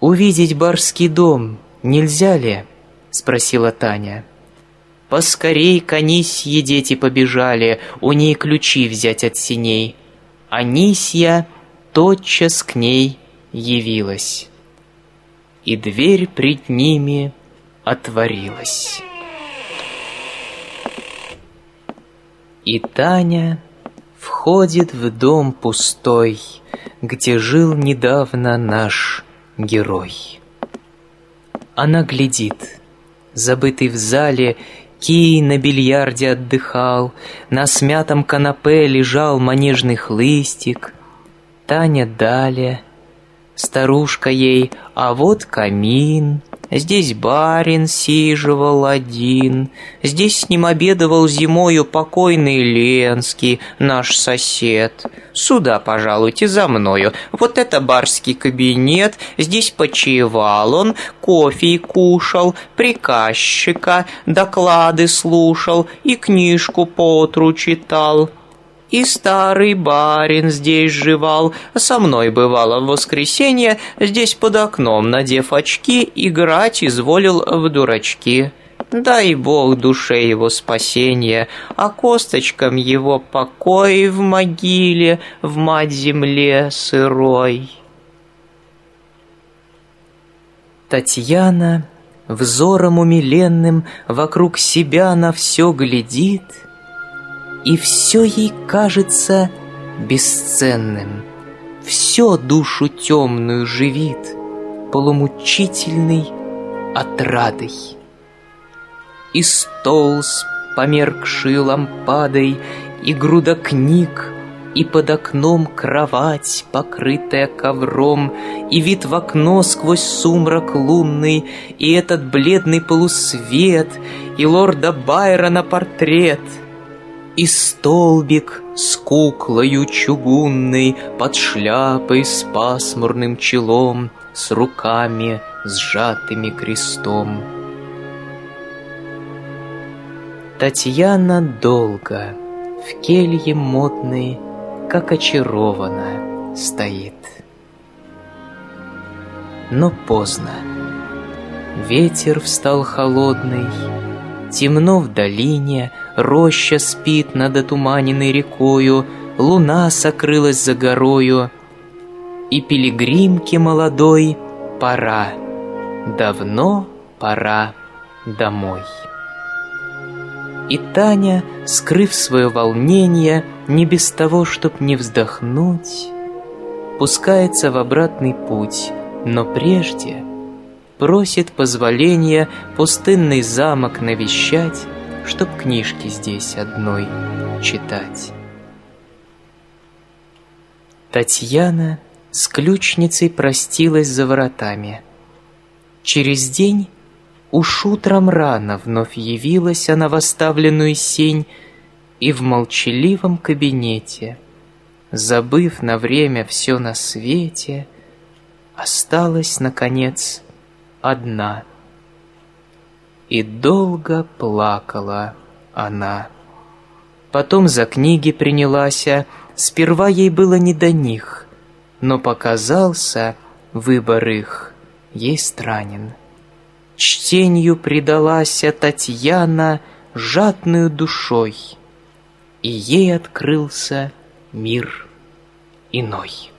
«Увидеть барский дом нельзя ли?» — спросила Таня. Поскорей к Анисье дети побежали, У ней ключи взять от синей. Анисья тотчас к ней явилась, И дверь пред ними отворилась. И Таня входит в дом пустой, Где жил недавно наш герой. Она глядит, забытый в зале, Кий на бильярде отдыхал, На смятом канапе лежал манежный хлыстик. Таня далее, старушка ей, а вот камин — Здесь барин сиживал один, Здесь с ним обедовал зимою покойный Ленский, наш сосед. Сюда, пожалуйте, за мною. Вот это барский кабинет, здесь почивал он, кофе кушал, приказчика, доклады слушал и книжку поутру читал. И старый барин здесь жевал, со мной бывало в воскресенье, здесь под окном, надев очки, играть изволил в дурачки. Дай Бог душе его спасения, а косточкам его покой в могиле, в мать-земле сырой. Татьяна взором умиленным вокруг себя на все глядит — и все ей кажется бесценным. Все душу темную живит полумучительной отрадой. И стол с померкшей лампадой, и груда книг, и под окном кровать, покрытая ковром, И вид в окно сквозь сумрак лунный, И этот бледный полусвет, И лорда Байрона портрет — и столбик с куклою чугунной Под шляпой с пасмурным челом, С руками сжатыми крестом. Татьяна долго в келье модной, Как очарована, стоит. Но поздно. Ветер встал холодный, Темно в долине, Роща спит над отуманенной рекою, Луна сокрылась за горою, И пилигримке молодой пора, Давно пора домой. И Таня, скрыв свое волнение, Не без того, чтоб не вздохнуть, Пускается в обратный путь, но прежде Просит позволения пустынный замок навещать чтоб книжки здесь одной читать. Татьяна с ключницей простилась за воротами. Через день уж утром рано вновь явилась она в оставленную сень и в молчаливом кабинете, забыв на время все на свете, осталась, наконец, одна — и долго плакала она. Потом за книги принялась, сперва ей было не до них, но показался выбор их ей странен. Чтенью предалась Татьяна жадную душой, и ей открылся мир иной.